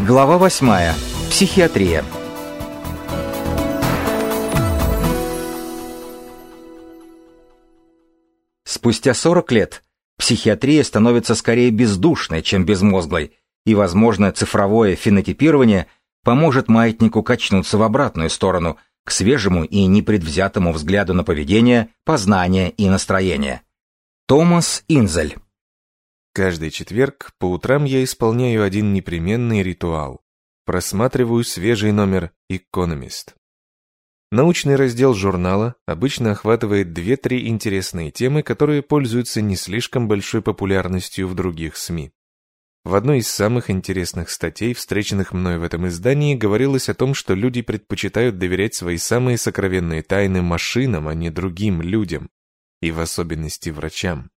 Глава 8. Психиатрия. Спустя 40 лет психиатрия становится скорее бездушной, чем безмозглой, и, возможно, цифровое фенотипирование поможет маятнику качнуться в обратную сторону, к свежему и непредвзятому взгляду на поведение, познание и настроение. Томас Инзель Каждый четверг по утрам я исполняю один непременный ритуал. Просматриваю свежий номер «Экономист». Научный раздел журнала обычно охватывает 2-3 интересные темы, которые пользуются не слишком большой популярностью в других СМИ. В одной из самых интересных статей, встреченных мной в этом издании, говорилось о том, что люди предпочитают доверять свои самые сокровенные тайны машинам, а не другим людям, и в особенности врачам.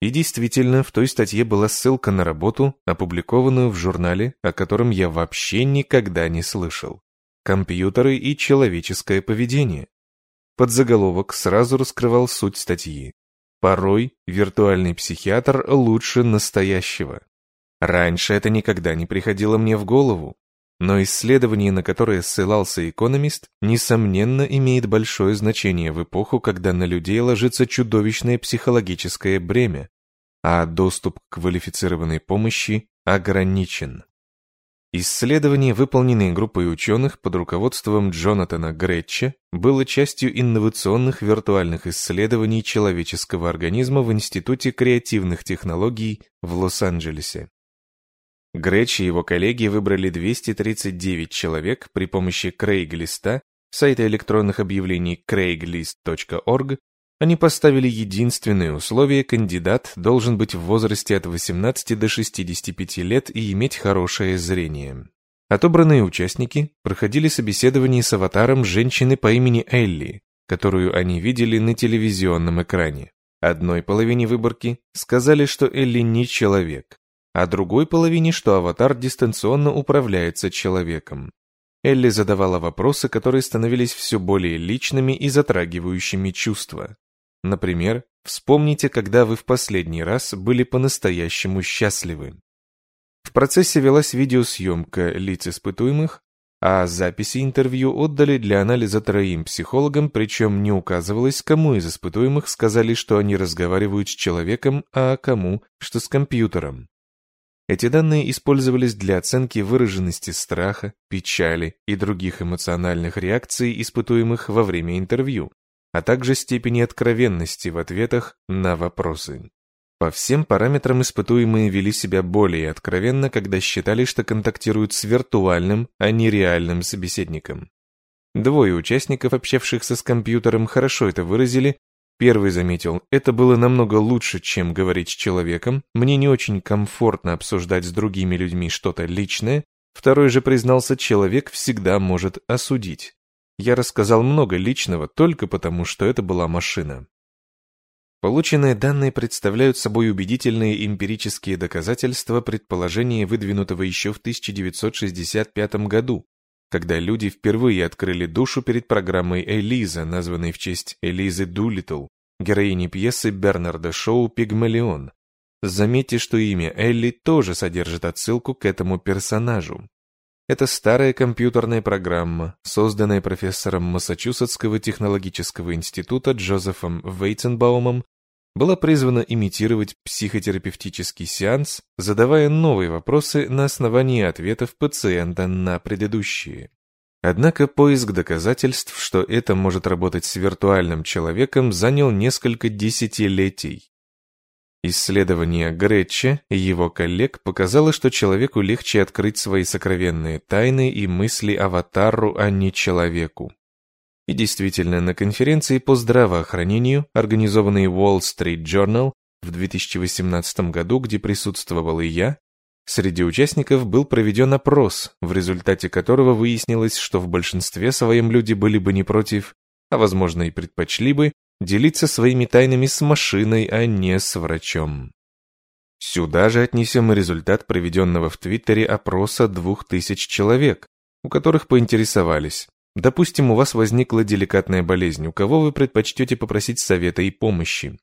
И действительно, в той статье была ссылка на работу, опубликованную в журнале, о котором я вообще никогда не слышал. «Компьютеры и человеческое поведение». Подзаголовок сразу раскрывал суть статьи. Порой виртуальный психиатр лучше настоящего. Раньше это никогда не приходило мне в голову, но исследование, на которое ссылался экономист, несомненно имеет большое значение в эпоху, когда на людей ложится чудовищное психологическое бремя, а доступ к квалифицированной помощи ограничен. Исследование, выполненное группой ученых под руководством Джонатана Гретча, было частью инновационных виртуальных исследований человеческого организма в Институте креативных технологий в Лос-Анджелесе. Гретч и его коллеги выбрали 239 человек при помощи Craigslist, сайта электронных объявлений craigslist.org, они поставили единственное условие – кандидат должен быть в возрасте от 18 до 65 лет и иметь хорошее зрение. Отобранные участники проходили собеседование с аватаром женщины по имени Элли, которую они видели на телевизионном экране. Одной половине выборки сказали, что Элли не человек, а другой половине, что аватар дистанционно управляется человеком. Элли задавала вопросы, которые становились все более личными и затрагивающими чувства. Например, вспомните, когда вы в последний раз были по-настоящему счастливы. В процессе велась видеосъемка лиц испытуемых, а записи интервью отдали для анализа троим психологам, причем не указывалось, кому из испытуемых сказали, что они разговаривают с человеком, а кому, что с компьютером. Эти данные использовались для оценки выраженности страха, печали и других эмоциональных реакций испытуемых во время интервью а также степени откровенности в ответах на вопросы. По всем параметрам испытуемые вели себя более откровенно, когда считали, что контактируют с виртуальным, а не реальным собеседником. Двое участников, общавшихся с компьютером, хорошо это выразили. Первый заметил, это было намного лучше, чем говорить с человеком, мне не очень комфортно обсуждать с другими людьми что-то личное. Второй же признался, человек всегда может осудить. Я рассказал много личного только потому, что это была машина. Полученные данные представляют собой убедительные эмпирические доказательства предположения, выдвинутого еще в 1965 году, когда люди впервые открыли душу перед программой Элиза, названной в честь Элизы Дулитл, героини пьесы Бернарда Шоу «Пигмалион». Заметьте, что имя Элли тоже содержит отсылку к этому персонажу. Это старая компьютерная программа, созданная профессором Массачусетского технологического института Джозефом Вейтенбаумом, была призвана имитировать психотерапевтический сеанс, задавая новые вопросы на основании ответов пациента на предыдущие. Однако поиск доказательств, что это может работать с виртуальным человеком, занял несколько десятилетий. Исследование Гретча и его коллег показало, что человеку легче открыть свои сокровенные тайны и мысли аватару, а не человеку. И действительно, на конференции по здравоохранению, организованной Wall Street Journal в 2018 году, где присутствовал и я, среди участников был проведен опрос, в результате которого выяснилось, что в большинстве своем люди были бы не против, а возможно и предпочли бы, делиться своими тайнами с машиной, а не с врачом. Сюда же отнесем и результат проведенного в Твиттере опроса двух тысяч человек, у которых поинтересовались, Допустим, у вас возникла деликатная болезнь, у кого вы предпочтете попросить совета и помощи?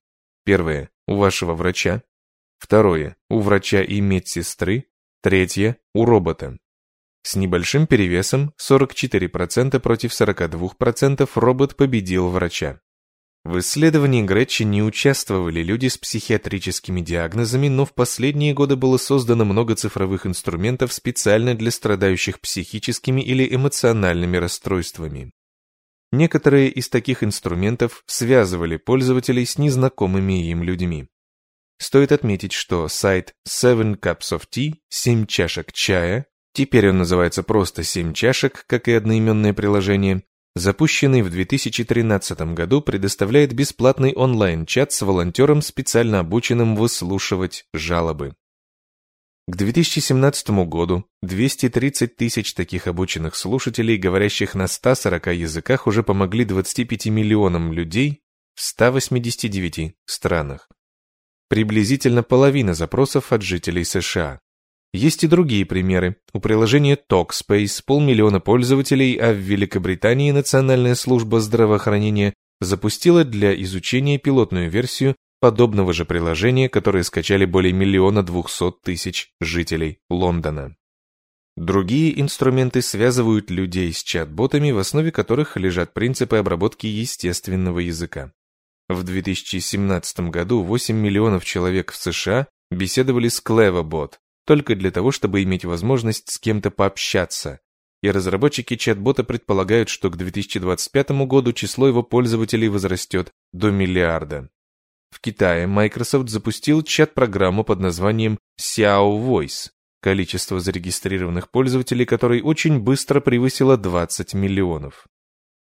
Первое. У вашего врача. Второе. У врача и медсестры. Третье. У робота. С небольшим перевесом 44% против 42% робот победил врача. В исследовании Гретчи не участвовали люди с психиатрическими диагнозами, но в последние годы было создано много цифровых инструментов специально для страдающих психическими или эмоциональными расстройствами. Некоторые из таких инструментов связывали пользователей с незнакомыми им людьми. Стоит отметить, что сайт Seven Cups of Tea, 7 чашек чая, теперь он называется просто 7 чашек, как и одноименное приложение, запущенный в 2013 году, предоставляет бесплатный онлайн-чат с волонтером, специально обученным выслушивать жалобы. К 2017 году 230 тысяч таких обученных слушателей, говорящих на 140 языках, уже помогли 25 миллионам людей в 189 странах. Приблизительно половина запросов от жителей США. Есть и другие примеры. У приложения Talkspace полмиллиона пользователей, а в Великобритании Национальная служба здравоохранения запустила для изучения пилотную версию подобного же приложения, которое скачали более миллиона двухсот тысяч жителей Лондона. Другие инструменты связывают людей с чат-ботами, в основе которых лежат принципы обработки естественного языка. В 2017 году 8 миллионов человек в США беседовали с CleverBot, только для того, чтобы иметь возможность с кем-то пообщаться. И разработчики чат-бота предполагают, что к 2025 году число его пользователей возрастет до миллиарда. В Китае Microsoft запустил чат-программу под названием Xiao Voice, количество зарегистрированных пользователей которой очень быстро превысило 20 миллионов.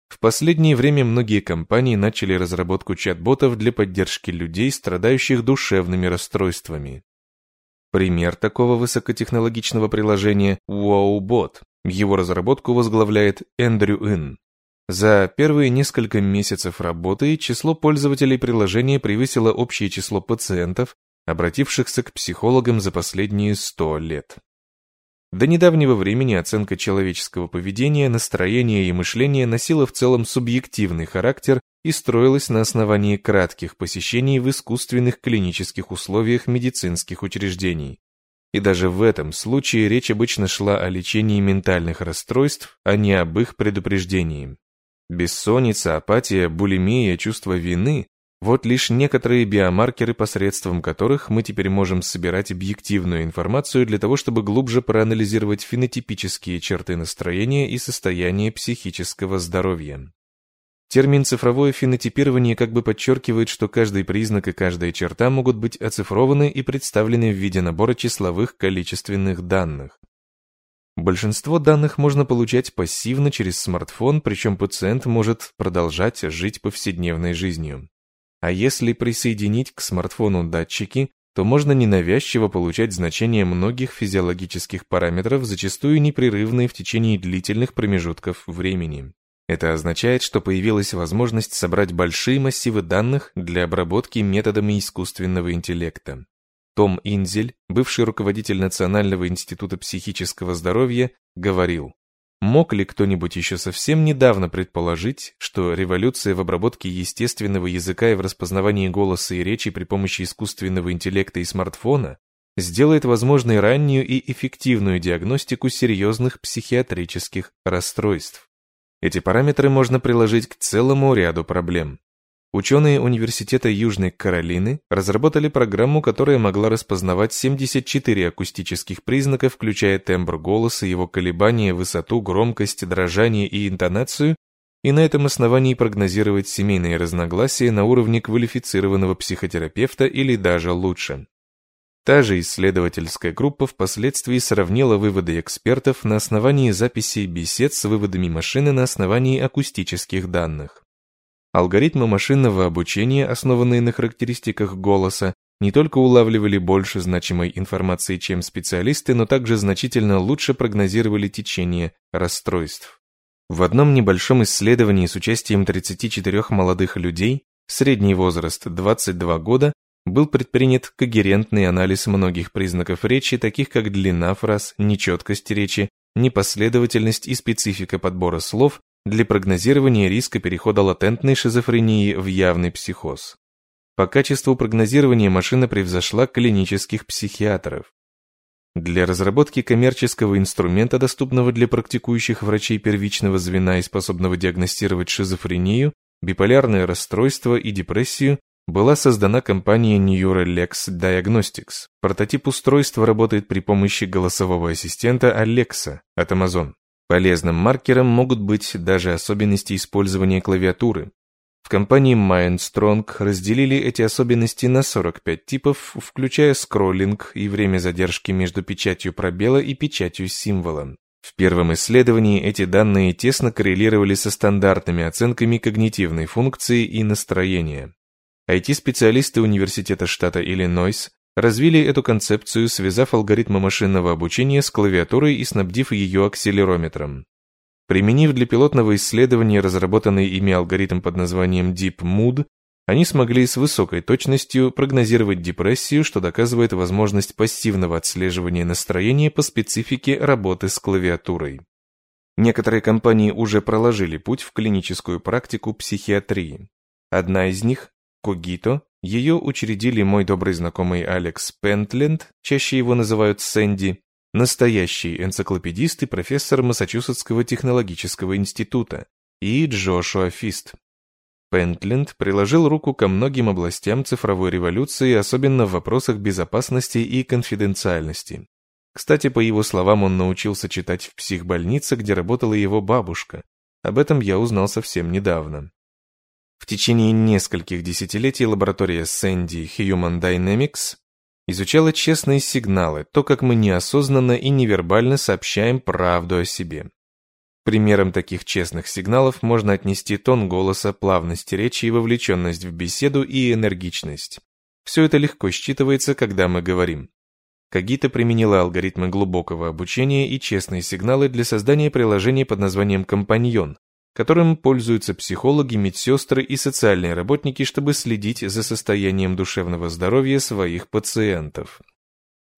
В последнее время многие компании начали разработку чат-ботов для поддержки людей, страдающих душевными расстройствами. Пример такого высокотехнологичного приложения – WowBot. Его разработку возглавляет Эндрю Ин. За первые несколько месяцев работы число пользователей приложения превысило общее число пациентов, обратившихся к психологам за последние 100 лет. До недавнего времени оценка человеческого поведения, настроения и мышления носила в целом субъективный характер и строилась на основании кратких посещений в искусственных клинических условиях медицинских учреждений. И даже в этом случае речь обычно шла о лечении ментальных расстройств, а не об их предупреждении. Бессонница, апатия, булимия, чувство вины вот лишь некоторые биомаркеры, посредством которых мы теперь можем собирать объективную информацию для того, чтобы глубже проанализировать фенотипические черты настроения и состояние психического здоровья. Термин «цифровое фенотипирование» как бы подчеркивает, что каждый признак и каждая черта могут быть оцифрованы и представлены в виде набора числовых количественных данных. Большинство данных можно получать пассивно через смартфон, причем пациент может продолжать жить повседневной жизнью. А если присоединить к смартфону датчики, то можно ненавязчиво получать значения многих физиологических параметров, зачастую непрерывные в течение длительных промежутков времени. Это означает, что появилась возможность собрать большие массивы данных для обработки методами искусственного интеллекта. Том Инзель, бывший руководитель Национального института психического здоровья, говорил, Мог ли кто-нибудь еще совсем недавно предположить, что революция в обработке естественного языка и в распознавании голоса и речи при помощи искусственного интеллекта и смартфона сделает возможной раннюю и эффективную диагностику серьезных психиатрических расстройств? Эти параметры можно приложить к целому ряду проблем. Ученые Университета Южной Каролины разработали программу, которая могла распознавать 74 акустических признака, включая тембр голоса, его колебания, высоту, громкость, дрожание и интонацию, и на этом основании прогнозировать семейные разногласия на уровне квалифицированного психотерапевта или даже лучше. Та же исследовательская группа впоследствии сравнила выводы экспертов на основании записей бесед с выводами машины на основании акустических данных. Алгоритмы машинного обучения, основанные на характеристиках голоса, не только улавливали больше значимой информации, чем специалисты, но также значительно лучше прогнозировали течение расстройств. В одном небольшом исследовании с участием 34 молодых людей, средний возраст 22 года, был предпринят когерентный анализ многих признаков речи, таких как длина фраз, нечеткость речи, непоследовательность и специфика подбора слов, для прогнозирования риска перехода латентной шизофрении в явный психоз. По качеству прогнозирования машина превзошла клинических психиатров. Для разработки коммерческого инструмента, доступного для практикующих врачей первичного звена и способного диагностировать шизофрению, биполярное расстройство и депрессию, была создана компания Neuralex Diagnostics. Прототип устройства работает при помощи голосового ассистента Alexa от Amazon. Полезным маркером могут быть даже особенности использования клавиатуры. В компании MindStrong разделили эти особенности на 45 типов, включая скроллинг и время задержки между печатью пробела и печатью символа. В первом исследовании эти данные тесно коррелировали со стандартными оценками когнитивной функции и настроения. IT-специалисты Университета штата Иллинойс развили эту концепцию, связав алгоритмы машинного обучения с клавиатурой и снабдив ее акселерометром. Применив для пилотного исследования разработанный ими алгоритм под названием DeepMood, они смогли с высокой точностью прогнозировать депрессию, что доказывает возможность пассивного отслеживания настроения по специфике работы с клавиатурой. Некоторые компании уже проложили путь в клиническую практику психиатрии. Одна из них Когито, ее учредили мой добрый знакомый Алекс Пентленд, чаще его называют Сэнди, настоящий энциклопедист и профессор Массачусетского технологического института, и Джошуа Фист. Пентленд приложил руку ко многим областям цифровой революции, особенно в вопросах безопасности и конфиденциальности. Кстати, по его словам, он научился читать в психбольнице, где работала его бабушка. Об этом я узнал совсем недавно. В течение нескольких десятилетий лаборатория Sandy Human Dynamics изучала честные сигналы, то, как мы неосознанно и невербально сообщаем правду о себе. Примером таких честных сигналов можно отнести тон голоса, плавность речи и вовлеченность в беседу и энергичность. Все это легко считывается, когда мы говорим. Кагита применила алгоритмы глубокого обучения и честные сигналы для создания приложения под названием «Компаньон», которым пользуются психологи, медсестры и социальные работники, чтобы следить за состоянием душевного здоровья своих пациентов.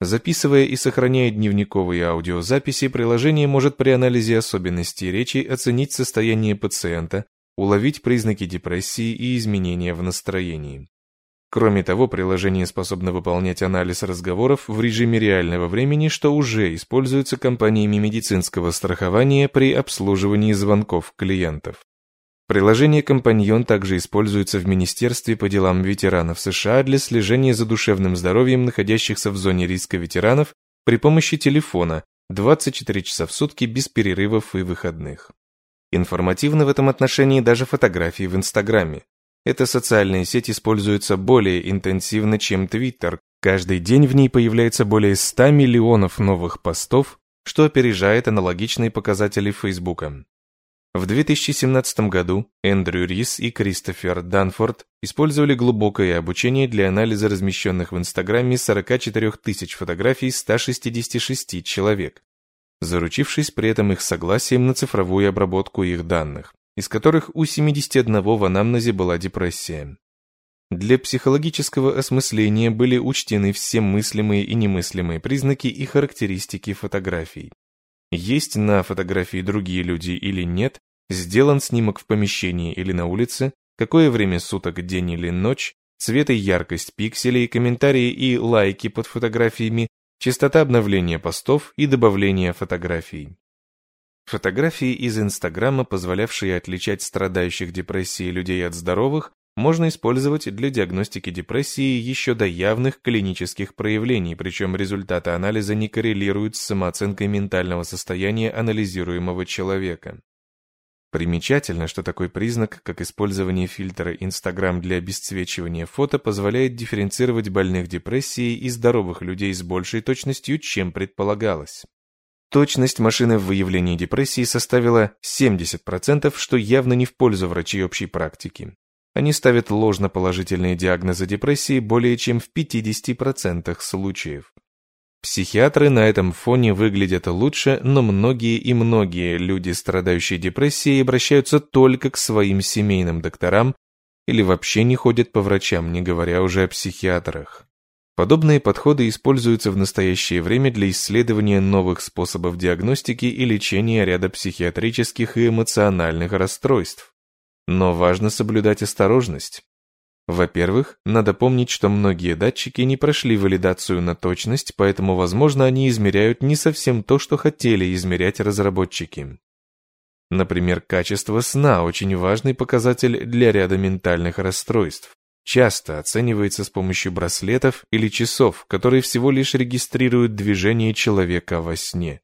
Записывая и сохраняя дневниковые аудиозаписи, приложение может при анализе особенностей речи оценить состояние пациента, уловить признаки депрессии и изменения в настроении. Кроме того, приложение способно выполнять анализ разговоров в режиме реального времени, что уже используется компаниями медицинского страхования при обслуживании звонков клиентов. Приложение «Компаньон» также используется в Министерстве по делам ветеранов США для слежения за душевным здоровьем находящихся в зоне риска ветеранов при помощи телефона 24 часа в сутки без перерывов и выходных. Информативны в этом отношении даже фотографии в Инстаграме. Эта социальная сеть используется более интенсивно, чем Twitter. Каждый день в ней появляется более 100 миллионов новых постов, что опережает аналогичные показатели Facebook. В 2017 году Эндрю Рис и Кристофер Данфорд использовали глубокое обучение для анализа размещенных в Инстаграме 44 тысяч фотографий 166 человек, заручившись при этом их согласием на цифровую обработку их данных из которых у 71 в анамнезе была депрессия. Для психологического осмысления были учтены все мыслимые и немыслимые признаки и характеристики фотографий. Есть на фотографии другие люди или нет, сделан снимок в помещении или на улице, какое время суток, день или ночь, цвет и яркость пикселей, комментарии и лайки под фотографиями, частота обновления постов и добавления фотографий. Фотографии из Инстаграма, позволявшие отличать страдающих депрессией людей от здоровых, можно использовать для диагностики депрессии еще до явных клинических проявлений, причем результаты анализа не коррелируют с самооценкой ментального состояния анализируемого человека. Примечательно, что такой признак, как использование фильтра Instagram для обесцвечивания фото, позволяет дифференцировать больных депрессией и здоровых людей с большей точностью, чем предполагалось. Точность машины в выявлении депрессии составила 70%, что явно не в пользу врачей общей практики. Они ставят ложноположительные диагнозы депрессии более чем в 50% случаев. Психиатры на этом фоне выглядят лучше, но многие и многие люди, страдающие депрессией, обращаются только к своим семейным докторам или вообще не ходят по врачам, не говоря уже о психиатрах. Подобные подходы используются в настоящее время для исследования новых способов диагностики и лечения ряда психиатрических и эмоциональных расстройств. Но важно соблюдать осторожность. Во-первых, надо помнить, что многие датчики не прошли валидацию на точность, поэтому, возможно, они измеряют не совсем то, что хотели измерять разработчики. Например, качество сна – очень важный показатель для ряда ментальных расстройств. Часто оценивается с помощью браслетов или часов, которые всего лишь регистрируют движение человека во сне.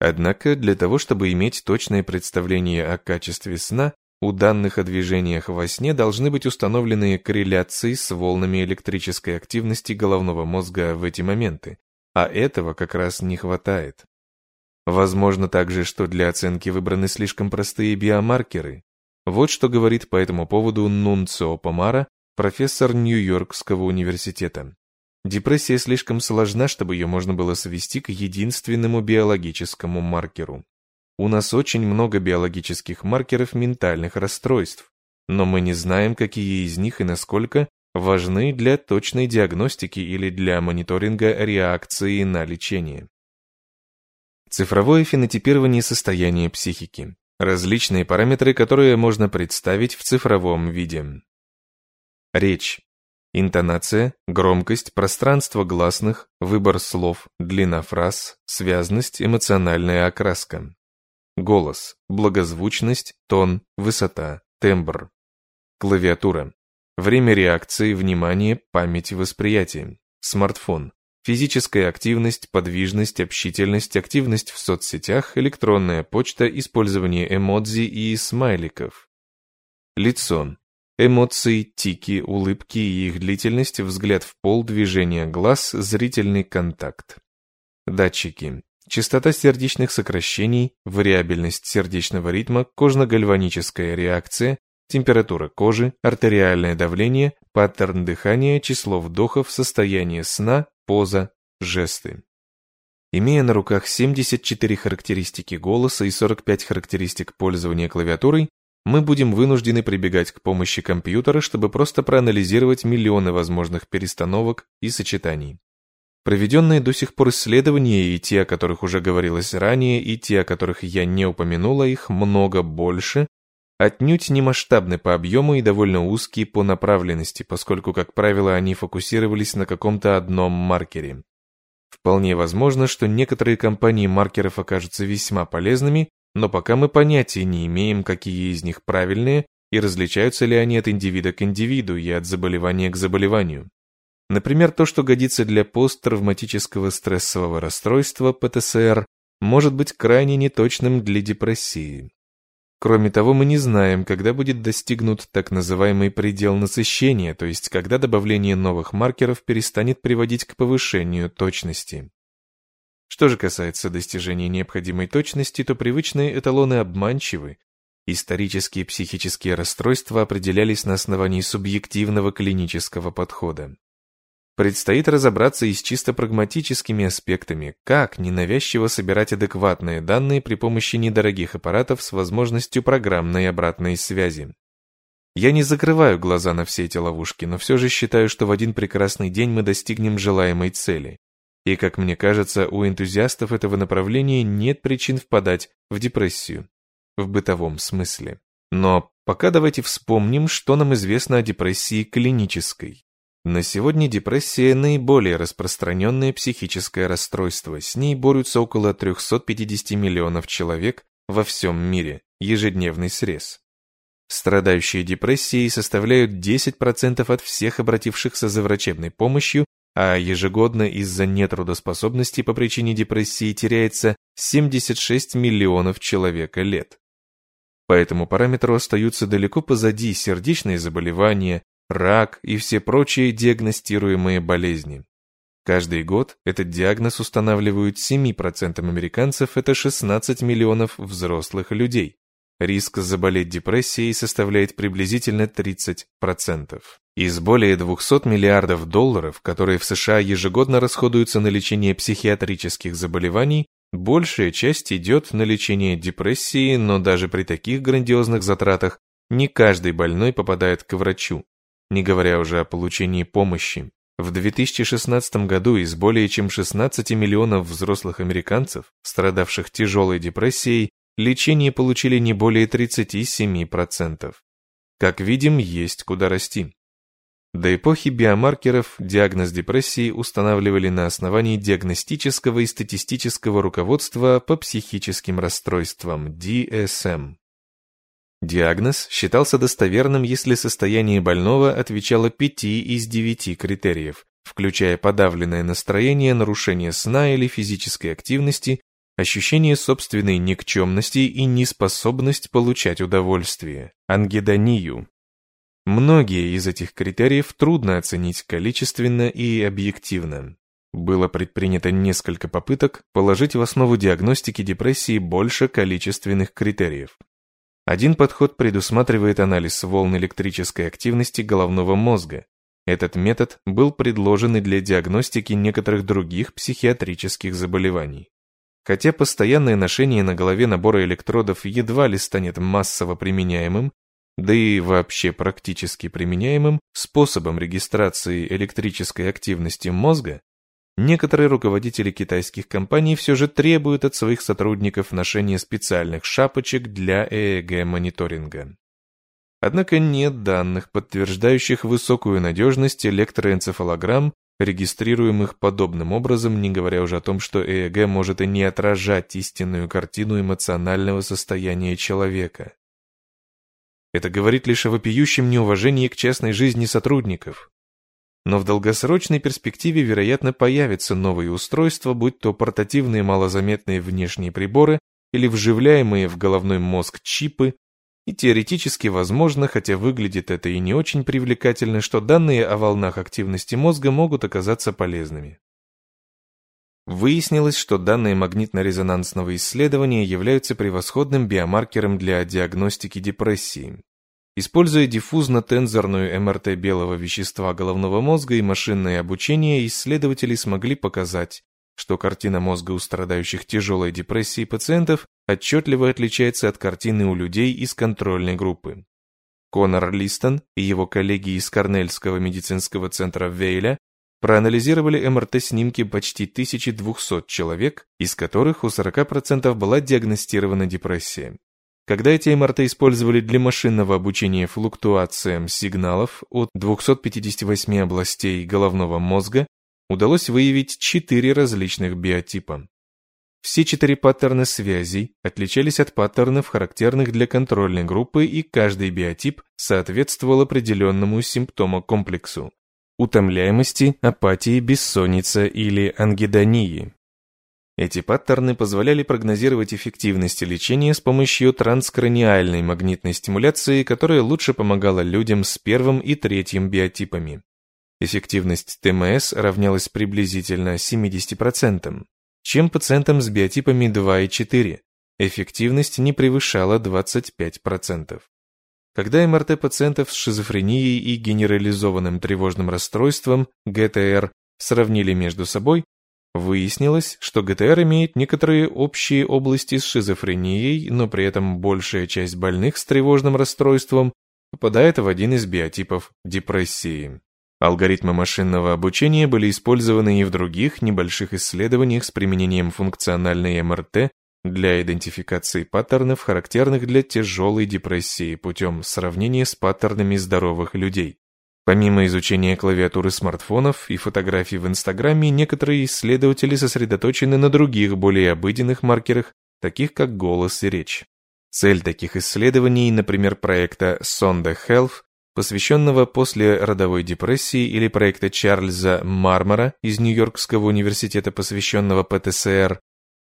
Однако для того, чтобы иметь точное представление о качестве сна, у данных о движениях во сне должны быть установлены корреляции с волнами электрической активности головного мозга в эти моменты, а этого как раз не хватает. Возможно также, что для оценки выбраны слишком простые биомаркеры. Вот что говорит по этому поводу Нунцио Помара, профессор Нью-Йоркского университета. Депрессия слишком сложна, чтобы ее можно было свести к единственному биологическому маркеру. У нас очень много биологических маркеров ментальных расстройств, но мы не знаем, какие из них и насколько важны для точной диагностики или для мониторинга реакции на лечение. Цифровое фенотипирование состояния психики. Различные параметры, которые можно представить в цифровом виде. Речь. Интонация, громкость, пространство гласных, выбор слов, длина фраз, связность, эмоциональная окраска. Голос, благозвучность, тон, высота, тембр. Клавиатура. Время реакции, внимание, память, восприятие. Смартфон. Физическая активность, подвижность, общительность, активность в соцсетях, электронная почта, использование эмодзи и смайликов. Лицо. Эмоции, тики, улыбки и их длительность, взгляд в пол, движение глаз, зрительный контакт. Датчики. Частота сердечных сокращений, вариабельность сердечного ритма, кожно-гальваническая реакция, температура кожи, артериальное давление, паттерн дыхания, число вдохов, состояние сна, поза, жесты. Имея на руках 74 характеристики голоса и 45 характеристик пользования клавиатурой, мы будем вынуждены прибегать к помощи компьютера, чтобы просто проанализировать миллионы возможных перестановок и сочетаний. Проведенные до сих пор исследования, и те, о которых уже говорилось ранее, и те, о которых я не упомянула, их много больше, отнюдь не масштабны по объему и довольно узкие по направленности, поскольку, как правило, они фокусировались на каком-то одном маркере. Вполне возможно, что некоторые компании маркеров окажутся весьма полезными, но пока мы понятия не имеем, какие из них правильные и различаются ли они от индивида к индивиду и от заболевания к заболеванию. Например, то, что годится для посттравматического стрессового расстройства ПТСР, может быть крайне неточным для депрессии. Кроме того, мы не знаем, когда будет достигнут так называемый предел насыщения, то есть когда добавление новых маркеров перестанет приводить к повышению точности. Что же касается достижения необходимой точности, то привычные эталоны обманчивы. Исторические психические расстройства определялись на основании субъективного клинического подхода. Предстоит разобраться и с чисто прагматическими аспектами, как ненавязчиво собирать адекватные данные при помощи недорогих аппаратов с возможностью программной обратной связи. Я не закрываю глаза на все эти ловушки, но все же считаю, что в один прекрасный день мы достигнем желаемой цели. И, как мне кажется, у энтузиастов этого направления нет причин впадать в депрессию. В бытовом смысле. Но пока давайте вспомним, что нам известно о депрессии клинической. На сегодня депрессия – наиболее распространенное психическое расстройство. С ней борются около 350 миллионов человек во всем мире, ежедневный срез. Страдающие депрессией составляют 10% от всех обратившихся за врачебной помощью, а ежегодно из-за нетрудоспособности по причине депрессии теряется 76 миллионов человека лет. По этому параметру остаются далеко позади сердечные заболевания, рак и все прочие диагностируемые болезни. Каждый год этот диагноз устанавливают 7% американцев, это 16 миллионов взрослых людей. Риск заболеть депрессией составляет приблизительно 30%. Из более 200 миллиардов долларов, которые в США ежегодно расходуются на лечение психиатрических заболеваний, большая часть идет на лечение депрессии, но даже при таких грандиозных затратах не каждый больной попадает к врачу не говоря уже о получении помощи. В 2016 году из более чем 16 миллионов взрослых американцев, страдавших тяжелой депрессией, лечение получили не более 37%. Как видим, есть куда расти. До эпохи биомаркеров диагноз депрессии устанавливали на основании диагностического и статистического руководства по психическим расстройствам DSM. Диагноз считался достоверным, если состояние больного отвечало 5 из 9 критериев, включая подавленное настроение, нарушение сна или физической активности, ощущение собственной никчемности и неспособность получать удовольствие, ангидонию. Многие из этих критериев трудно оценить количественно и объективно. Было предпринято несколько попыток положить в основу диагностики депрессии больше количественных критериев. Один подход предусматривает анализ волн электрической активности головного мозга. Этот метод был предложен и для диагностики некоторых других психиатрических заболеваний. Хотя постоянное ношение на голове набора электродов едва ли станет массово применяемым, да и вообще практически применяемым способом регистрации электрической активности мозга, некоторые руководители китайских компаний все же требуют от своих сотрудников ношения специальных шапочек для ЭЭГ-мониторинга. Однако нет данных, подтверждающих высокую надежность электроэнцефалограмм регистрируемых подобным образом, не говоря уже о том, что ЭЭГ может и не отражать истинную картину эмоционального состояния человека. Это говорит лишь о вопиющем неуважении к частной жизни сотрудников. Но в долгосрочной перспективе, вероятно, появятся новые устройства, будь то портативные малозаметные внешние приборы или вживляемые в головной мозг чипы, и теоретически возможно, хотя выглядит это и не очень привлекательно, что данные о волнах активности мозга могут оказаться полезными. Выяснилось, что данные магнитно-резонансного исследования являются превосходным биомаркером для диагностики депрессии. Используя диффузно-тензорную МРТ белого вещества головного мозга и машинное обучение, исследователи смогли показать, что картина мозга у страдающих тяжелой депрессией пациентов отчетливо отличается от картины у людей из контрольной группы. Конор Листон и его коллеги из Корнельского медицинского центра Вейля проанализировали МРТ-снимки почти 1200 человек, из которых у 40% была диагностирована депрессия. Когда эти МРТ использовали для машинного обучения флуктуациям сигналов от 258 областей головного мозга, удалось выявить четыре различных биотипа. Все четыре паттерна связей отличались от паттернов, характерных для контрольной группы, и каждый биотип соответствовал определенному симптомокомплексу – утомляемости, апатии, бессонница или ангидонии. Эти паттерны позволяли прогнозировать эффективность лечения с помощью транскраниальной магнитной стимуляции, которая лучше помогала людям с первым и третьим биотипами. Эффективность ТМС равнялась приблизительно 70%, чем пациентам с биотипами 2 и 4. Эффективность не превышала 25%. Когда МРТ пациентов с шизофренией и генерализованным тревожным расстройством, ГТР, сравнили между собой, выяснилось, что ГТР имеет некоторые общие области с шизофренией, но при этом большая часть больных с тревожным расстройством попадает в один из биотипов депрессии. Алгоритмы машинного обучения были использованы и в других небольших исследованиях с применением функциональной МРТ для идентификации паттернов, характерных для тяжелой депрессии путем сравнения с паттернами здоровых людей. Помимо изучения клавиатуры смартфонов и фотографий в Инстаграме, некоторые исследователи сосредоточены на других, более обыденных маркерах, таких как голос и речь. Цель таких исследований, например, проекта Sonda Health, посвященного после родовой депрессии или проекта Чарльза Мармора из Нью-Йоркского университета, посвященного ПТСР,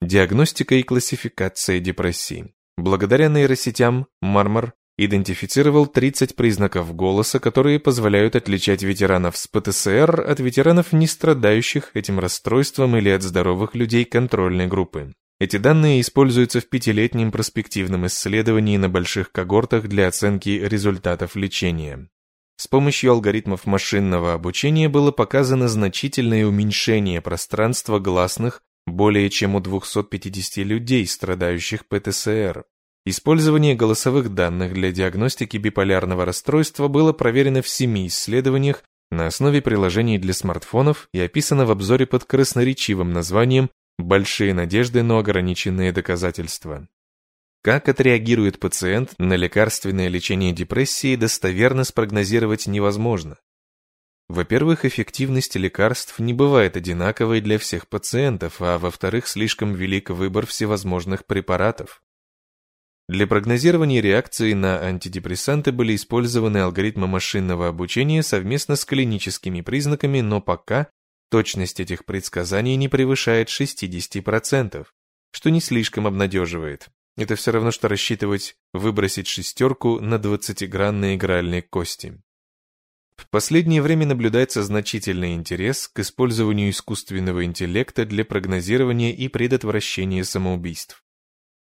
диагностика и классификация депрессии. Благодаря нейросетям Мармор идентифицировал 30 признаков голоса, которые позволяют отличать ветеранов с ПТСР от ветеранов, не страдающих этим расстройством или от здоровых людей контрольной группы. Эти данные используются в пятилетнем проспективном исследовании на больших когортах для оценки результатов лечения. С помощью алгоритмов машинного обучения было показано значительное уменьшение пространства гласных более чем у 250 людей, страдающих ПТСР. Использование голосовых данных для диагностики биполярного расстройства было проверено в семи исследованиях на основе приложений для смартфонов и описана в обзоре под красноречивым названием «Большие надежды, но ограниченные доказательства». Как отреагирует пациент на лекарственное лечение депрессии, достоверно спрогнозировать невозможно. Во-первых, эффективность лекарств не бывает одинаковой для всех пациентов, а во-вторых, слишком велик выбор всевозможных препаратов. Для прогнозирования реакции на антидепрессанты были использованы алгоритмы машинного обучения совместно с клиническими признаками, но пока точность этих предсказаний не превышает 60%, что не слишком обнадеживает. Это все равно, что рассчитывать выбросить шестерку на 20-гранные игральные кости. В последнее время наблюдается значительный интерес к использованию искусственного интеллекта для прогнозирования и предотвращения самоубийств.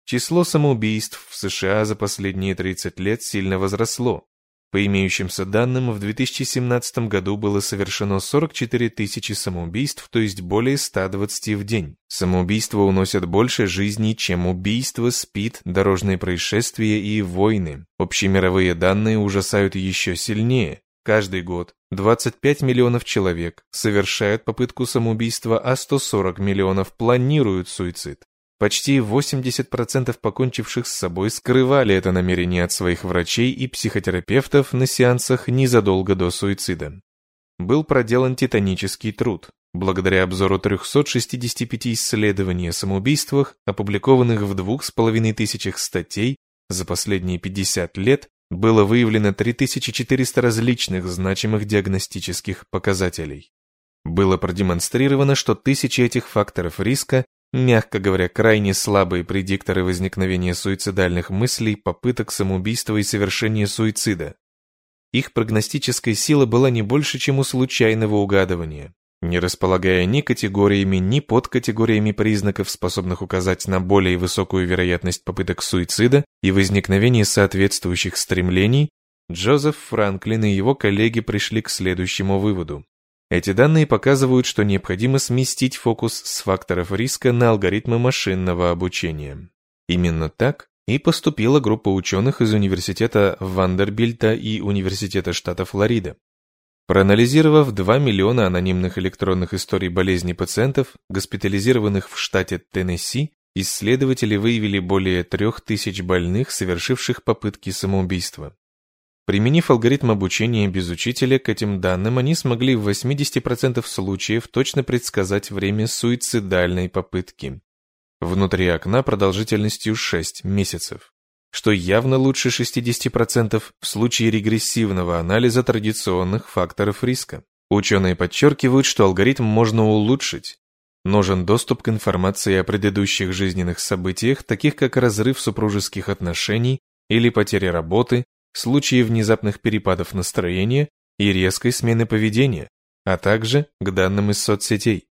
Число самоубийств в США за последние 30 лет сильно возросло. По имеющимся данным, в 2017 году было совершено 44 тысячи самоубийств, то есть более 120 в день. Самоубийства уносят больше жизней, чем убийства, спид, дорожные происшествия и войны. Общемировые данные ужасают еще сильнее. Каждый год 25 миллионов человек совершают попытку самоубийства, а 140 миллионов планируют суицид. Почти 80% покончивших с собой скрывали это намерение от своих врачей и психотерапевтов на сеансах незадолго до суицида. Был проделан титанический труд. Благодаря обзору 365 исследований о самоубийствах, опубликованных в двух с половиной тысячах статей за последние 50 лет, было выявлено 3400 различных значимых диагностических показателей. Было продемонстрировано, что тысячи этих факторов риска мягко говоря, крайне слабые предикторы возникновения суицидальных мыслей, попыток самоубийства и совершения суицида. Их прогностическая сила была не больше, чем у случайного угадывания. Не располагая ни категориями, ни подкатегориями признаков, способных указать на более высокую вероятность попыток суицида и возникновения соответствующих стремлений, Джозеф Франклин и его коллеги пришли к следующему выводу. Эти данные показывают, что необходимо сместить фокус с факторов риска на алгоритмы машинного обучения. Именно так и поступила группа ученых из Университета Вандербильта и Университета штата Флорида. Проанализировав 2 миллиона анонимных электронных историй болезни пациентов, госпитализированных в штате Теннесси, исследователи выявили более 3000 больных, совершивших попытки самоубийства. Применив алгоритм обучения без учителя к этим данным, они смогли в 80% случаев точно предсказать время суицидальной попытки. Внутри окна продолжительностью 6 месяцев, что явно лучше 60% в случае регрессивного анализа традиционных факторов риска. Ученые подчеркивают, что алгоритм можно улучшить. Нужен доступ к информации о предыдущих жизненных событиях, таких как разрыв супружеских отношений или потеря работы, случаи внезапных перепадов настроения и резкой смены поведения, а также к данным из соцсетей.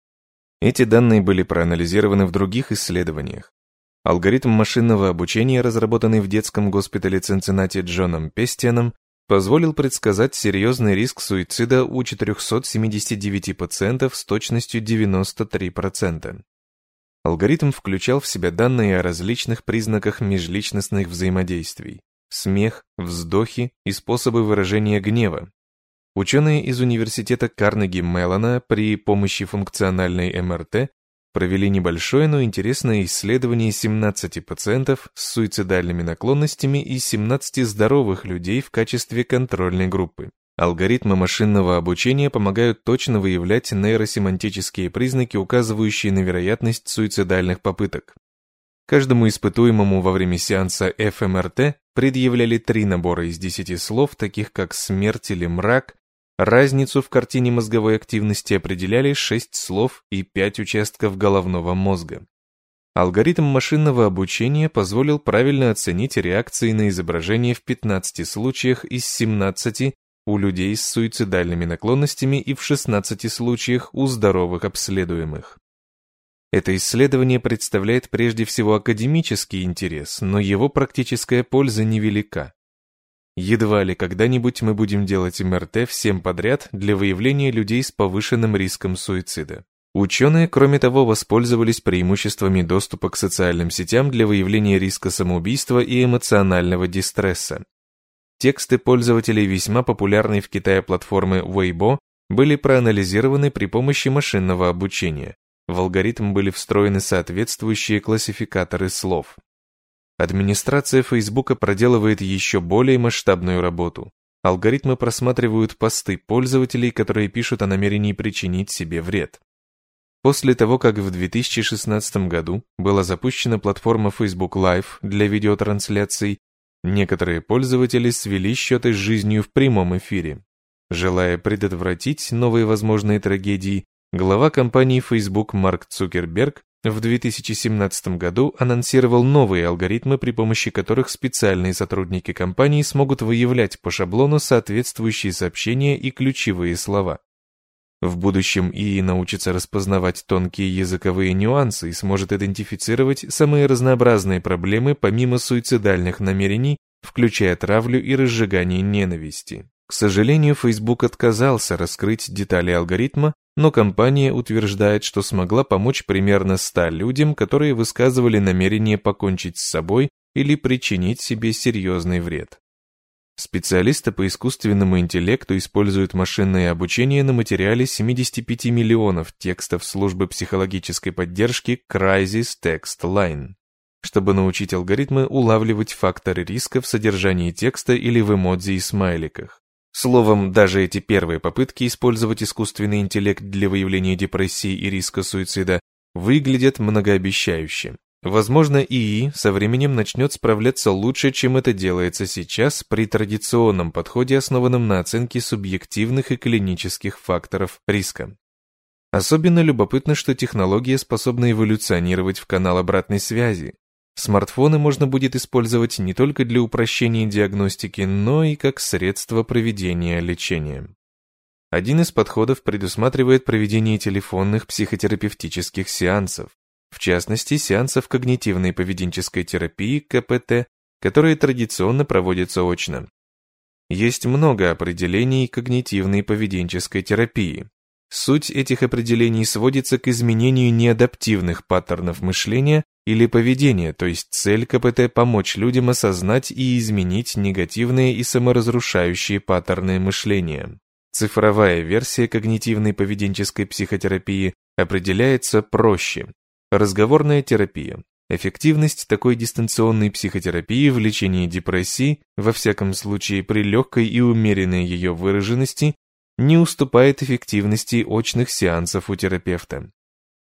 Эти данные были проанализированы в других исследованиях. Алгоритм машинного обучения, разработанный в детском госпитале Цинциннати Джоном Пестианом, позволил предсказать серьезный риск суицида у 479 пациентов с точностью 93%. Алгоритм включал в себя данные о различных признаках межличностных взаимодействий, смех, вздохи и способы выражения гнева. Ученые из университета Карнеги Меллона при помощи функциональной МРТ провели небольшое, но интересное исследование 17 пациентов с суицидальными наклонностями и 17 здоровых людей в качестве контрольной группы. Алгоритмы машинного обучения помогают точно выявлять нейросемантические признаки, указывающие на вероятность суицидальных попыток. Каждому испытуемому во время сеанса ФМРТ предъявляли три набора из десяти слов, таких как «смерть» или «мрак». Разницу в картине мозговой активности определяли шесть слов и пять участков головного мозга. Алгоритм машинного обучения позволил правильно оценить реакции на изображение в 15 случаях из 17 у людей с суицидальными наклонностями и в 16 случаях у здоровых обследуемых. Это исследование представляет прежде всего академический интерес, но его практическая польза невелика. Едва ли когда-нибудь мы будем делать МРТ всем подряд для выявления людей с повышенным риском суицида. Ученые, кроме того, воспользовались преимуществами доступа к социальным сетям для выявления риска самоубийства и эмоционального дистресса. Тексты пользователей весьма популярной в Китае платформы Weibo были проанализированы при помощи машинного обучения. В алгоритм были встроены соответствующие классификаторы слов. Администрация Фейсбука проделывает еще более масштабную работу. Алгоритмы просматривают посты пользователей, которые пишут о намерении причинить себе вред. После того, как в 2016 году была запущена платформа Facebook Live для видеотрансляций, некоторые пользователи свели счеты с жизнью в прямом эфире. Желая предотвратить новые возможные трагедии, глава компании Facebook Марк Цукерберг в 2017 году анонсировал новые алгоритмы, при помощи которых специальные сотрудники компании смогут выявлять по шаблону соответствующие сообщения и ключевые слова. В будущем ИИ научится распознавать тонкие языковые нюансы и сможет идентифицировать самые разнообразные проблемы помимо суицидальных намерений, включая травлю и разжигание ненависти. К сожалению, Facebook отказался раскрыть детали алгоритма, но компания утверждает, что смогла помочь примерно 100 людям, которые высказывали намерение покончить с собой или причинить себе серьезный вред. Специалисты по искусственному интеллекту используют машинное обучение на материале 75 миллионов текстов службы психологической поддержки Crisis Text Line, чтобы научить алгоритмы улавливать факторы риска в содержании текста или в эмодзи и смайликах. Словом, даже эти первые попытки использовать искусственный интеллект для выявления депрессии и риска суицида выглядят многообещающе. Возможно, ИИ со временем начнет справляться лучше, чем это делается сейчас при традиционном подходе, основанном на оценке субъективных и клинических факторов риска. Особенно любопытно, что технология способна эволюционировать в канал обратной связи, Смартфоны можно будет использовать не только для упрощения диагностики, но и как средство проведения лечения. Один из подходов предусматривает проведение телефонных психотерапевтических сеансов, в частности, сеансов когнитивной поведенческой терапии КПТ, которые традиционно проводятся очно. Есть много определений когнитивной поведенческой терапии. Суть этих определений сводится к изменению неадаптивных паттернов мышления или поведения, то есть цель КПТ – помочь людям осознать и изменить негативные и саморазрушающие паттерны мышления. Цифровая версия когнитивной поведенческой психотерапии определяется проще. Разговорная терапия. Эффективность такой дистанционной психотерапии в лечении депрессии, во всяком случае при легкой и умеренной ее выраженности, не уступает эффективности очных сеансов у терапевта.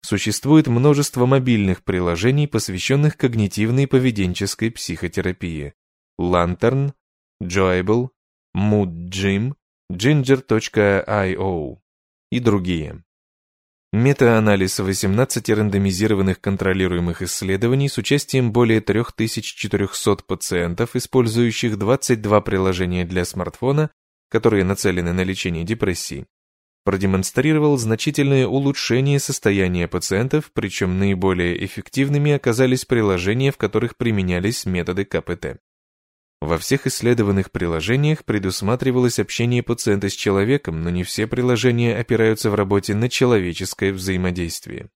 Существует множество мобильных приложений, посвященных когнитивной поведенческой психотерапии. Lantern, Joyable, Mood Gym, Ginger.io и другие. Метаанализ 18 рандомизированных контролируемых исследований с участием более 3400 пациентов, использующих 22 приложения для смартфона, которые нацелены на лечение депрессии, продемонстрировал значительное улучшение состояния пациентов, причем наиболее эффективными оказались приложения, в которых применялись методы КПТ. Во всех исследованных приложениях предусматривалось общение пациента с человеком, но не все приложения опираются в работе на человеческое взаимодействие.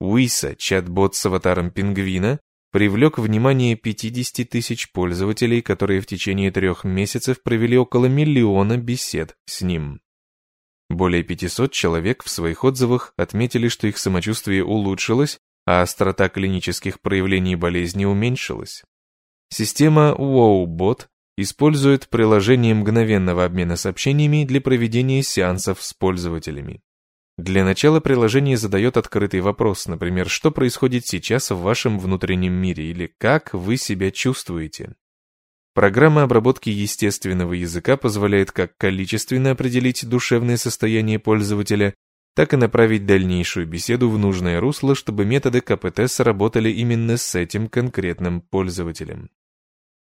Уиса, чат-бот с аватаром пингвина, привлек внимание 50 тысяч пользователей, которые в течение трех месяцев провели около миллиона бесед с ним. Более 500 человек в своих отзывах отметили, что их самочувствие улучшилось, а острота клинических проявлений болезни уменьшилась. Система WoWBot использует приложение мгновенного обмена сообщениями для проведения сеансов с пользователями. Для начала приложение задает открытый вопрос, например, что происходит сейчас в вашем внутреннем мире или как вы себя чувствуете. Программа обработки естественного языка позволяет как количественно определить душевное состояние пользователя, так и направить дальнейшую беседу в нужное русло, чтобы методы КПТ сработали именно с этим конкретным пользователем.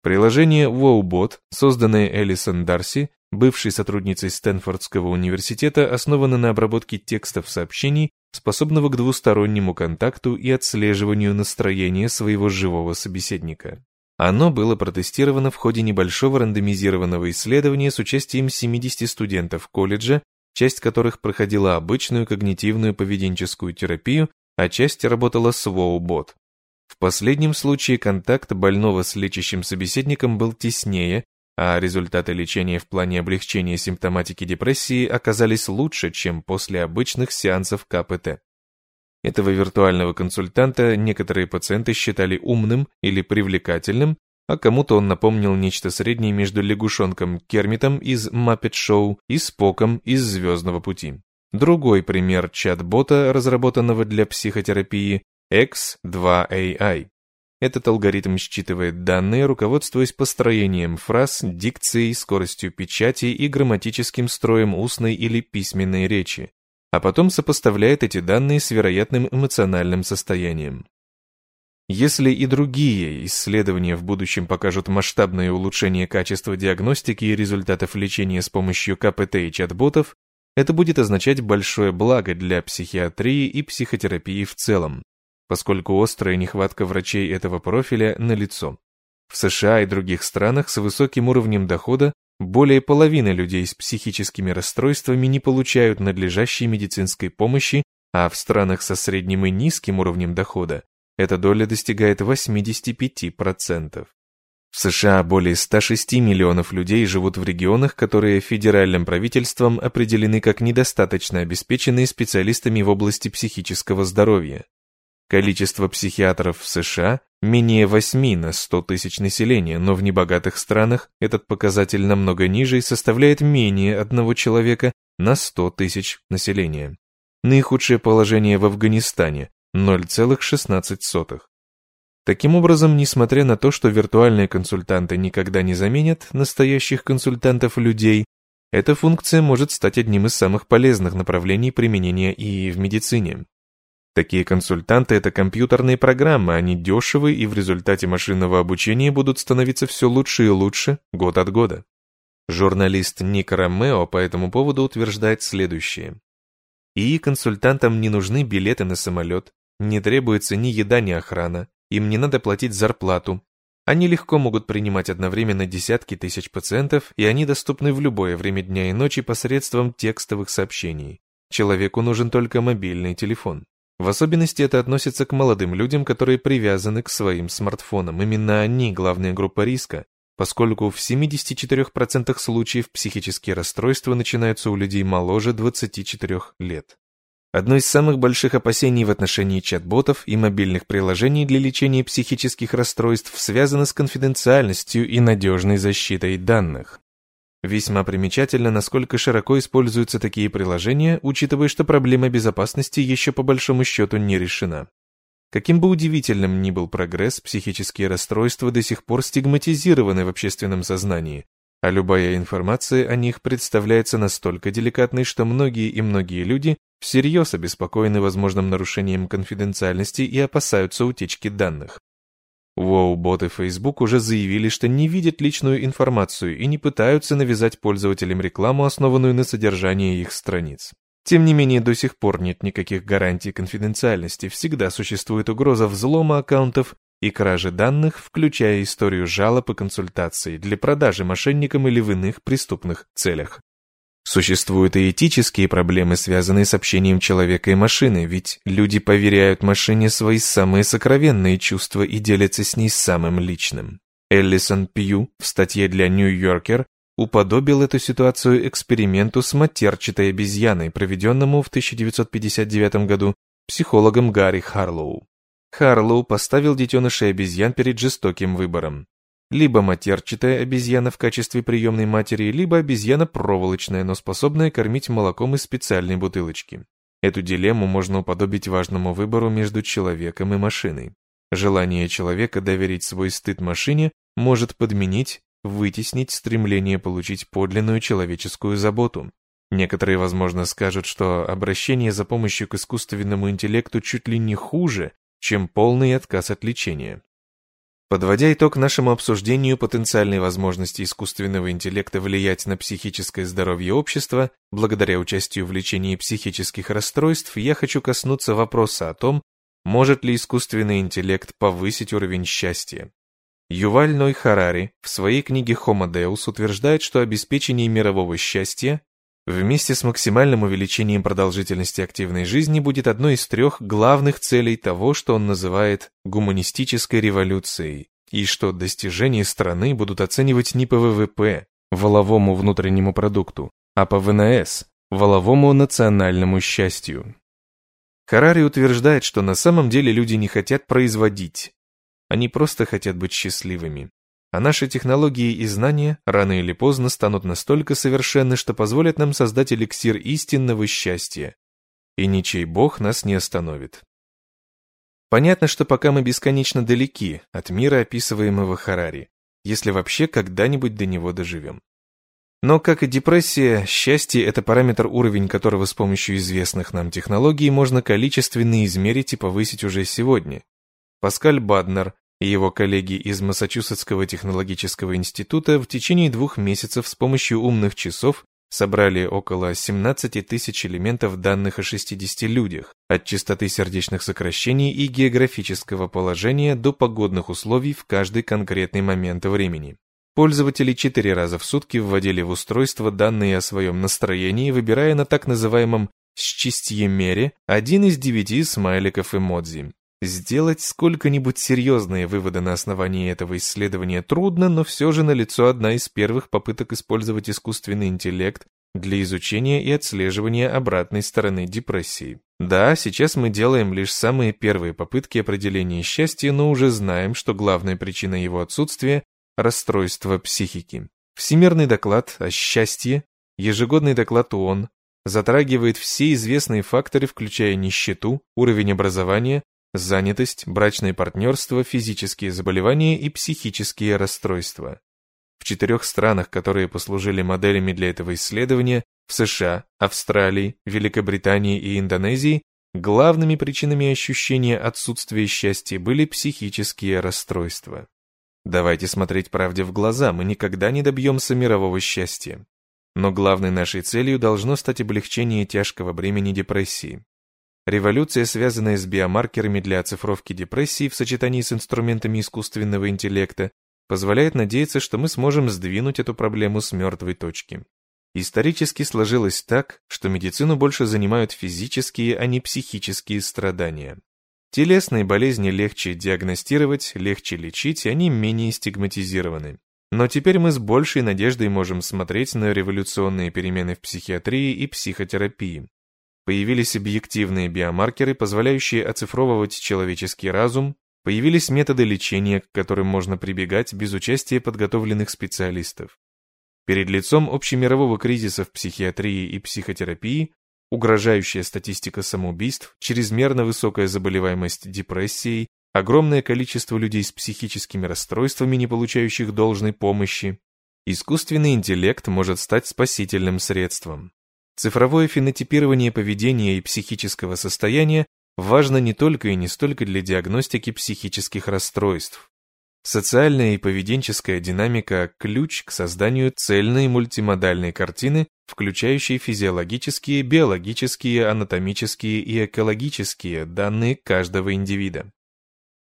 Приложение WowBot, созданное Элисон Дарси, бывшей сотрудницей Стэнфордского университета, основано на обработке текстов сообщений, способного к двустороннему контакту и отслеживанию настроения своего живого собеседника. Оно было протестировано в ходе небольшого рандомизированного исследования с участием 70 студентов колледжа, часть которых проходила обычную когнитивную поведенческую терапию, а часть работала с WoWBot. В последнем случае контакт больного с лечащим собеседником был теснее, а результаты лечения в плане облегчения симптоматики депрессии оказались лучше, чем после обычных сеансов КПТ. Этого виртуального консультанта некоторые пациенты считали умным или привлекательным, а кому-то он напомнил нечто среднее между лягушонком Кермитом из Muppet Show и Споком из «Звездного пути». Другой пример чат-бота, разработанного для психотерапии, X2AI. Этот алгоритм считывает данные, руководствуясь построением фраз, дикцией, скоростью печати и грамматическим строем устной или письменной речи, а потом сопоставляет эти данные с вероятным эмоциональным состоянием. Если и другие исследования в будущем покажут масштабное улучшение качества диагностики и результатов лечения с помощью КПТ и чат-ботов, это будет означать большое благо для психиатрии и психотерапии в целом, поскольку острая нехватка врачей этого профиля налицо. В США и других странах с высоким уровнем дохода более половины людей с психическими расстройствами не получают надлежащей медицинской помощи, а в странах со средним и низким уровнем дохода эта доля достигает 85%. В США более 106 миллионов людей живут в регионах, которые федеральным правительством определены как недостаточно обеспеченные специалистами в области психического здоровья. Количество психиатров в США менее 8 на 100 тысяч населения, но в небогатых странах этот показатель намного ниже и составляет менее одного человека на 100 тысяч населения. Наихудшее положение в Афганистане – 0,16. Таким образом, несмотря на то, что виртуальные консультанты никогда не заменят настоящих консультантов людей, эта функция может стать одним из самых полезных направлений применения ИИ в медицине. Такие консультанты – это компьютерные программы, они дешевы и в результате машинного обучения будут становиться все лучше и лучше год от года. Журналист Ник Ромео по этому поводу утверждает следующее. ИИ консультантам не нужны билеты на самолет, не требуется ни еда, ни охрана, им не надо платить зарплату. Они легко могут принимать одновременно десятки тысяч пациентов, и они доступны в любое время дня и ночи посредством текстовых сообщений. Человеку нужен только мобильный телефон. В особенности это относится к молодым людям, которые привязаны к своим смартфонам. Именно они главная группа риска, поскольку в 74% случаев психические расстройства начинаются у людей моложе 24 лет. Одно из самых больших опасений в отношении чат-ботов и мобильных приложений для лечения психических расстройств связано с конфиденциальностью и надежной защитой данных. Весьма примечательно, насколько широко используются такие приложения, учитывая, что проблема безопасности еще по большому счету не решена. Каким бы удивительным ни был прогресс, психические расстройства до сих пор стигматизированы в общественном сознании, а любая информация о них представляется настолько деликатной, что многие и многие люди всерьез обеспокоены возможным нарушением конфиденциальности и опасаются утечки данных. Воу-боты Facebook уже заявили, что не видят личную информацию и не пытаются навязать пользователям рекламу, основанную на содержании их страниц. Тем не менее, до сих пор нет никаких гарантий конфиденциальности, всегда существует угроза взлома аккаунтов и кражи данных, включая историю жалоб и консультаций для продажи мошенникам или в иных преступных целях. Существуют и этические проблемы, связанные с общением человека и машины, ведь люди поверяют машине свои самые сокровенные чувства и делятся с ней самым личным. Эллисон Пью в статье для Yorker уподобил эту ситуацию эксперименту с матерчатой обезьяной, проведенному в 1959 году психологом Гарри Харлоу. Харлоу поставил детенышей обезьян перед жестоким выбором. Либо матерчатая обезьяна в качестве приемной матери, либо обезьяна проволочная, но способная кормить молоком из специальной бутылочки. Эту дилемму можно уподобить важному выбору между человеком и машиной. Желание человека доверить свой стыд машине может подменить, вытеснить стремление получить подлинную человеческую заботу. Некоторые, возможно, скажут, что обращение за помощью к искусственному интеллекту чуть ли не хуже, чем полный отказ от лечения. Подводя итог нашему обсуждению потенциальной возможности искусственного интеллекта влиять на психическое здоровье общества, благодаря участию в лечении психических расстройств, я хочу коснуться вопроса о том, может ли искусственный интеллект повысить уровень счастья. Юваль Ной Харари в своей книге Homo Deus утверждает, что обеспечение мирового счастья вместе с максимальным увеличением продолжительности активной жизни будет одной из трех главных целей того, что он называет гуманистической революцией и что достижения страны будут оценивать не по ВВП, воловому внутреннему продукту, а по ВНС, воловому национальному счастью. Харари утверждает, что на самом деле люди не хотят производить, они просто хотят быть счастливыми. А наши технологии и знания рано или поздно станут настолько совершенны, что позволят нам создать эликсир истинного счастья. И ничей бог нас не остановит. Понятно, что пока мы бесконечно далеки от мира, описываемого Харари, если вообще когда-нибудь до него доживем. Но, как и депрессия, счастье – это параметр, уровень которого с помощью известных нам технологий можно количественно измерить и повысить уже сегодня. Паскаль Баднер и его коллеги из Массачусетского технологического института в течение двух месяцев с помощью умных часов собрали около 17 тысяч элементов данных о 60 людях, от частоты сердечных сокращений и географического положения до погодных условий в каждый конкретный момент времени. Пользователи четыре раза в сутки вводили в устройство данные о своем настроении, выбирая на так называемом «счастьемере» один из девяти смайликов эмодзи. Сделать сколько-нибудь серьезные выводы на основании этого исследования трудно, но все же налицо одна из первых попыток использовать искусственный интеллект для изучения и отслеживания обратной стороны депрессии. Да, сейчас мы делаем лишь самые первые попытки определения счастья, но уже знаем, что главная причина его отсутствия – расстройство психики. Всемирный доклад о счастье, ежегодный доклад ООН, затрагивает все известные факторы, включая нищету, уровень образования, занятость, брачное партнерство, физические заболевания и психические расстройства. В четырех странах, которые послужили моделями для этого исследования, в США, Австралии, Великобритании и Индонезии, главными причинами ощущения отсутствия счастья были психические расстройства. Давайте смотреть правде в глаза, мы никогда не добьемся мирового счастья. Но главной нашей целью должно стать облегчение тяжкого бремени депрессии. Революция, связанная с биомаркерами для оцифровки депрессии в сочетании с инструментами искусственного интеллекта, позволяет надеяться, что мы сможем сдвинуть эту проблему с мертвой точки. Исторически сложилось так, что медицину больше занимают физические, а не психические страдания. Телесные болезни легче диагностировать, легче лечить, и они менее стигматизированы. Но теперь мы с большей надеждой можем смотреть на революционные перемены в психиатрии и психотерапии. Появились объективные биомаркеры, позволяющие оцифровывать человеческий разум, появились методы лечения, к которым можно прибегать без участия подготовленных специалистов. Перед лицом общемирового кризиса в психиатрии и психотерапии угрожающая статистика самоубийств, чрезмерно высокая заболеваемость депрессией, огромное количество людей с психическими расстройствами, не получающих должной помощи, искусственный интеллект может стать спасительным средством. Цифровое фенотипирование поведения и психического состояния важно не только и не столько для диагностики психических расстройств. Социальная и поведенческая динамика – ключ к созданию цельной мультимодальной картины, включающей физиологические, биологические, анатомические и экологические данные каждого индивида.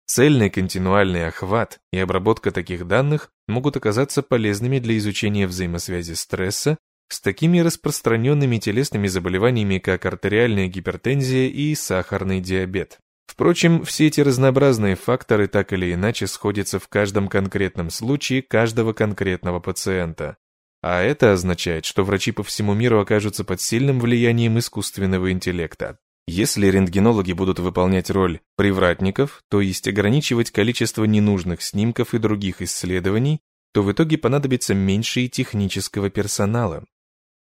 Цельный континуальный охват и обработка таких данных могут оказаться полезными для изучения взаимосвязи стресса с такими распространенными телесными заболеваниями, как артериальная гипертензия и сахарный диабет. Впрочем, все эти разнообразные факторы так или иначе сходятся в каждом конкретном случае каждого конкретного пациента. А это означает, что врачи по всему миру окажутся под сильным влиянием искусственного интеллекта. Если рентгенологи будут выполнять роль привратников, то есть ограничивать количество ненужных снимков и других исследований, то в итоге понадобится меньше и технического персонала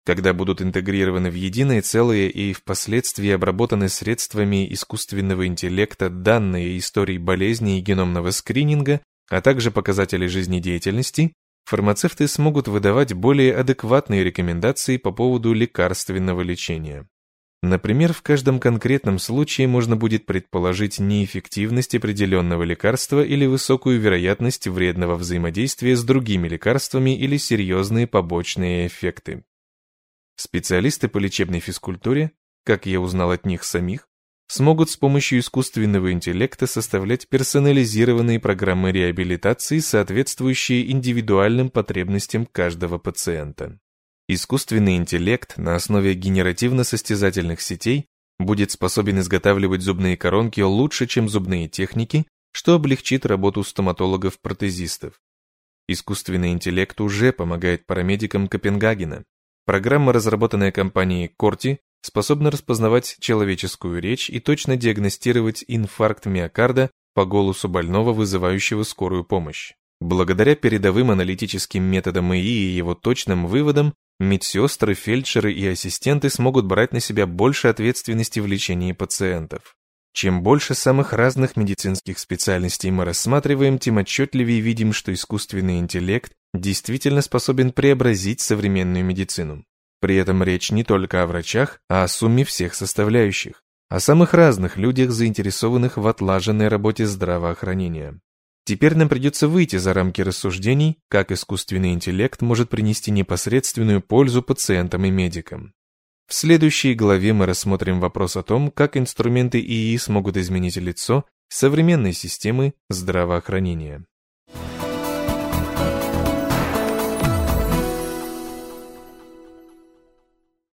когда будут интегрированы в единое целое и впоследствии обработаны средствами искусственного интеллекта данные истории болезни и геномного скрининга, а также показатели жизнедеятельности, фармацевты смогут выдавать более адекватные рекомендации по поводу лекарственного лечения. Например, в каждом конкретном случае можно будет предположить неэффективность определенного лекарства или высокую вероятность вредного взаимодействия с другими лекарствами или серьезные побочные эффекты. Специалисты по лечебной физкультуре, как я узнал от них самих, смогут с помощью искусственного интеллекта составлять персонализированные программы реабилитации, соответствующие индивидуальным потребностям каждого пациента. Искусственный интеллект на основе генеративно-состязательных сетей будет способен изготавливать зубные коронки лучше, чем зубные техники, что облегчит работу стоматологов-протезистов. Искусственный интеллект уже помогает парамедикам Копенгагена. Программа, разработанная компанией Корти, способна распознавать человеческую речь и точно диагностировать инфаркт миокарда по голосу больного, вызывающего скорую помощь. Благодаря передовым аналитическим методам ИИ и его точным выводам, медсестры, фельдшеры и ассистенты смогут брать на себя больше ответственности в лечении пациентов. Чем больше самых разных медицинских специальностей мы рассматриваем, тем отчетливее видим, что искусственный интеллект действительно способен преобразить современную медицину. При этом речь не только о врачах, а о сумме всех составляющих, о самых разных людях, заинтересованных в отлаженной работе здравоохранения. Теперь нам придется выйти за рамки рассуждений, как искусственный интеллект может принести непосредственную пользу пациентам и медикам. В следующей главе мы рассмотрим вопрос о том, как инструменты ИИ смогут изменить лицо современной системы здравоохранения.